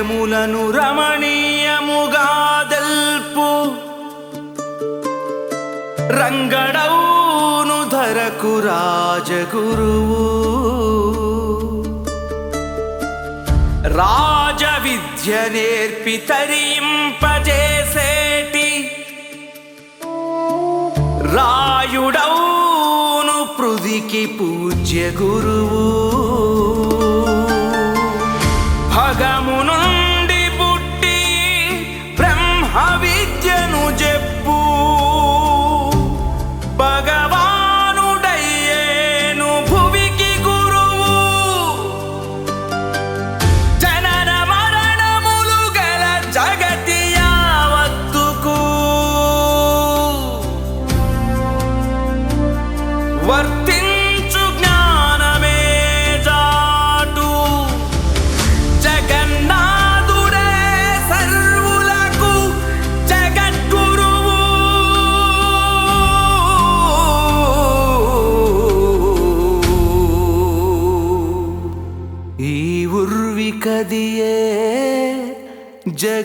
గుహ్యములను రమణీయముగా దల్పు. రంగడౌను ధరకు రాజగురువు. రాజ విద్య నేర్పి తరింపజేసేటి. రాయుడౌను పృథికి పూజ్య గురువు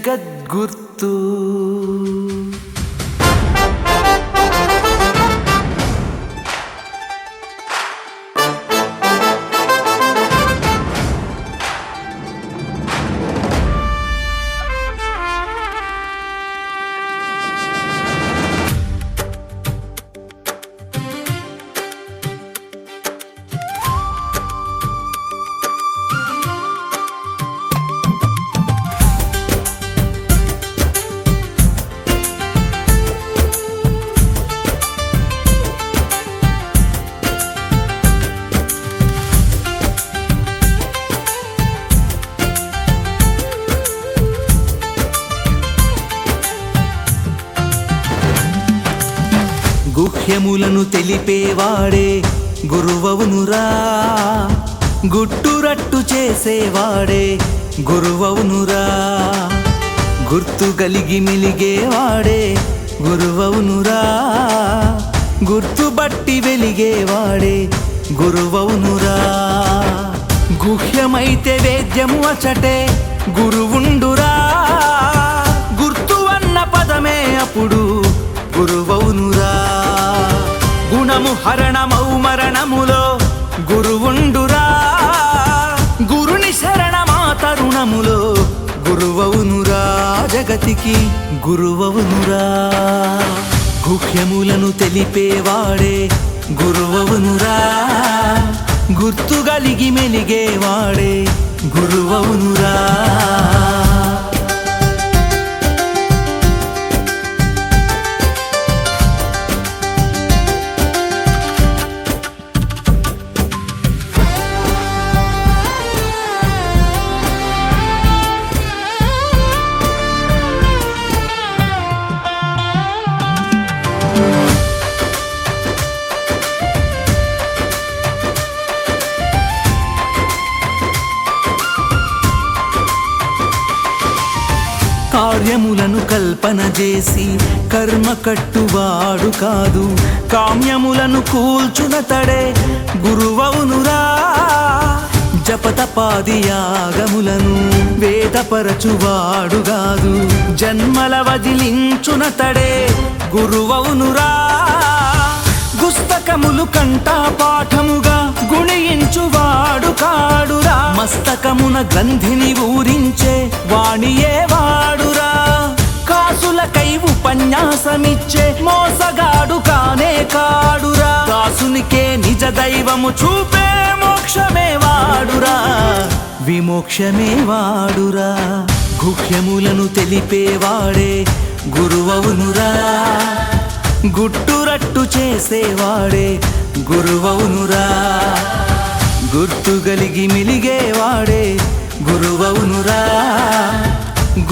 ಜಗದ್ಗುರ್ತು. రహస్యములను తెలిపేవాడే గురువవునురా గుట్టురట్టు చేసేవాడే గురువవునురా గుర్తు కలిగి మిలిగేవాడే గురువవునురా గుర్తుబట్టి వెలిగేవాడే గురువవునురా గుహ్యమైతే వేద్యము అచటే గురువుండురా. గుర్తు అన్న పదమే అప్పుడు హరణమౌ మరణములో గురువుండురా. గురుని శరణమా తరుణములో గురువవునురా. జగతికి గురువవునురా. గుహ్యములను తెలిపేవాడే గురువవునురా. గుర్తుగలిగి మెలిగేవాడే గురువవునురా. కార్యములను కల్పన చేసి కర్మ కట్టువాడు కాదు. కామ్యములను కూల్చునతడే గురువవునురా జపతపాది యాగములను వేదపరచువాడు కాదు. జన్మల వదిలించునతడే గురువవునురా కంటా పాఠముగా గుణించువాడు కాడురా. మస్తకమున గ్రంథిని ఊరించే వాణియే వాడురా. కాసులకై ఉపన్యాసమిచ్చే మోసగాడు కానే కాడురా. దాసునికే నిజ దైవము చూపే మోక్షమే వాడురా. విమోక్షమే వాడురా. గుహ్యములను తెలిపేవాడే గురువవునురా. గుట్టురట్టు చేసేవాడే గురువవునురా. గుర్తుగలిగి మిలిగేవాడే గురువవునురా.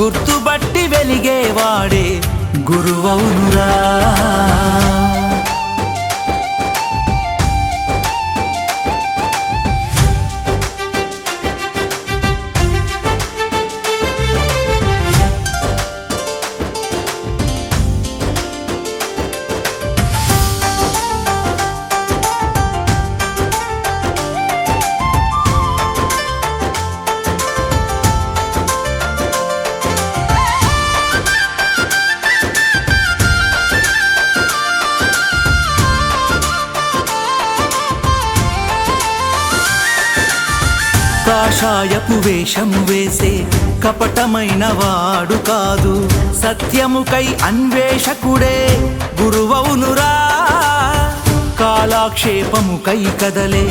గుర్తుబట్టి వెలిగేవాడే గురువవునురా. కాషాయపు వేషము వేసే కపటమైన వాడు కాదు. సత్యముకై అన్వేషకుడే గురువౌనురా కాలాక్షేపముకై కదలే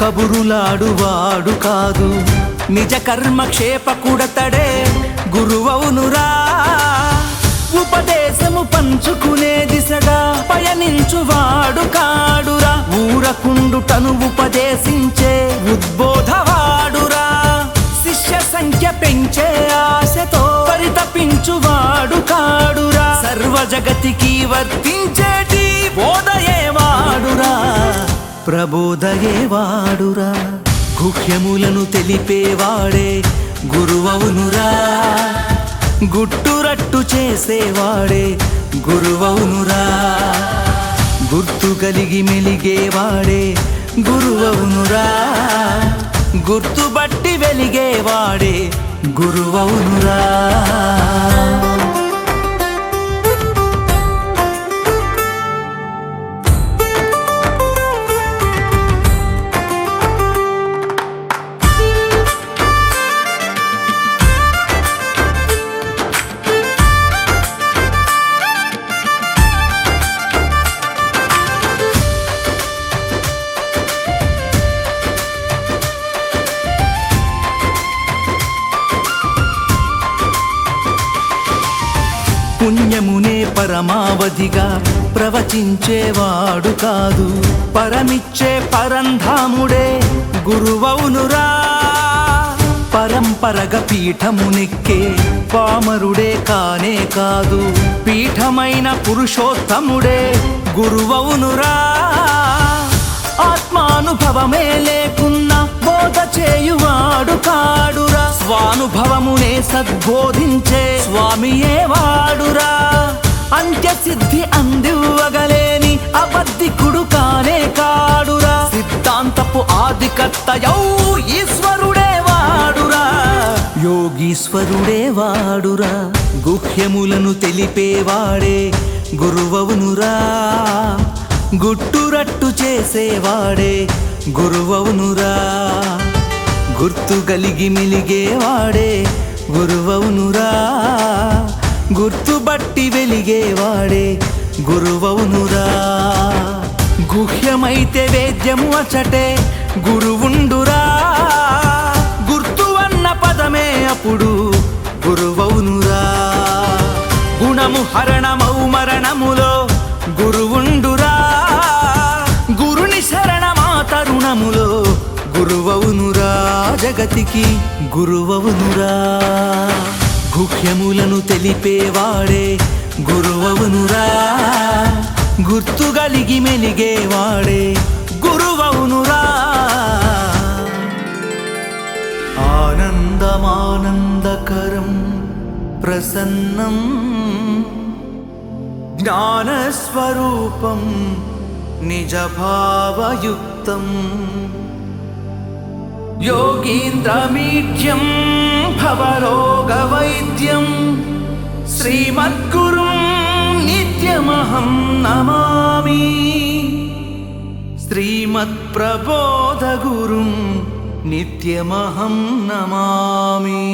కబురులాడువాడు కాదు. నిజ కర్మక్షేపకుడతడే గురువౌనురా ఉపదేశము పంచుకునే దిశగా పయనించువాడు కాడురా. ఊరకుండుటను ఉపదేశించే ఉద్బోధవాడు సంఖ్య పెంచే ఆశతో పరితపించువాడు కాడురా. సర్వ జగతికి వర్తించేటి ప్రబోధగే వాడురా. గుహ్యములను తెలిపేవాడే గురువవునురా. గుట్టురట్టు చేసేవాడే గురువవునురా. గుర్తు కలిగి మెలిగేవాడే గురువవునురా. గుర్తుబట్టి వెలిగేవాడే గురువవునురా. పుణ్యమునే పరమావధిగా ప్రవచించేవాడు కాదు. పరమిచ్చే పరంధాముడే గురువౌనురా. పరంపరగ పీఠమునిక్కే పామరుడే కానే కాదు. పీఠమైన పురుషోత్తముడే గురువౌనురా. ఆత్మానుభవమే లేకున్నా చేయువాడు కాడురా. స్వానుభవమునే సద్బోధించే స్వామియే వాడురా. అంత్య సిద్ధి అందివ్వగలేని అబద్ధికుడు కానే కాడురా. సిద్ధాంతపు ఆదికర్తయౌ ఈశ్వరుడే వాడురా. యోగీశ్వరుడే వాడురా. గుహ్యములను తెలిపేవాడే గురువవునురా. గుట్టురట్టు చేసేవాడే గురువవునురా. గుర్తు కలిగి మిలిగేవాడే గురువవునురా గుర్తుబట్టి వెలిగేవాడే గురువవునురా గుహ్యమైతే వేద్యము అచటే గురువుండురా. గుర్తు అన్న పదమే అప్పుడు గురువవునురా గుణము హరణం జగతికి గురువవునురా. గుహ్యములను తెలిపేవాడే గురువవునురా. గుర్తుగలిగి మెలిగేవాడే గురువవునురా. ఆనందమానందకరం ప్రసన్నం జ్ఞానస్వరూపం నిజభావయుక్తం. योगीन्द्रमीढ्यं भवरोगवैद्यं श्रीमद्गुरुं नित्यमहं नमामि। श्रीमत्प्रबोधगुरुं नित्यमहं नमामि।